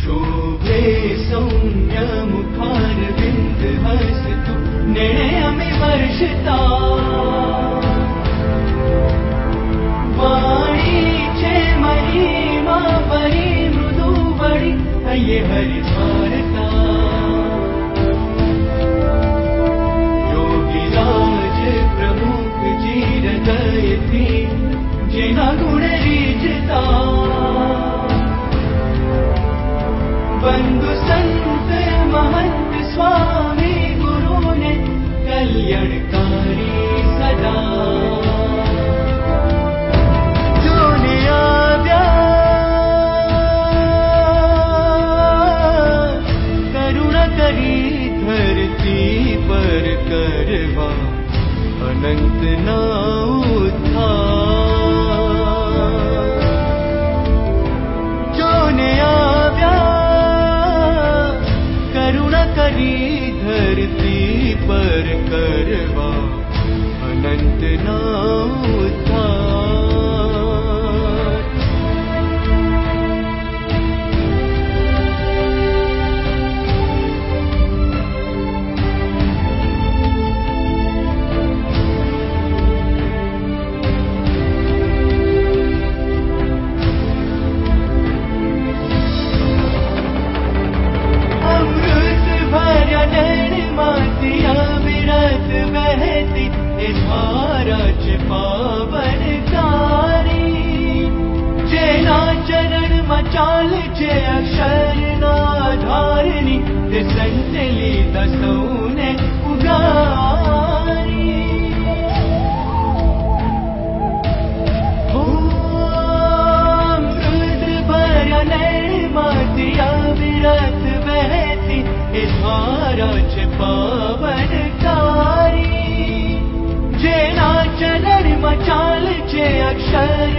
शोभे सौम्यमुखारविन्द हस्तु निर्णयमि वर्षता। वाणी चे महिमा परि मृदु बड़ी ये हरि पर करवा अनंत ना उद्धार। जोने आव्या करुणा करी धरती पर करवा अनंत ना विरत बहती इस भारत पावन तारी जेना चरण मचाल जे अक्षर नाधारणी ते संतली दसौने उगारी अमृत भरा नैन मातिया विरत बहती इस भारत पावन अक्षर नाधारणी ते संत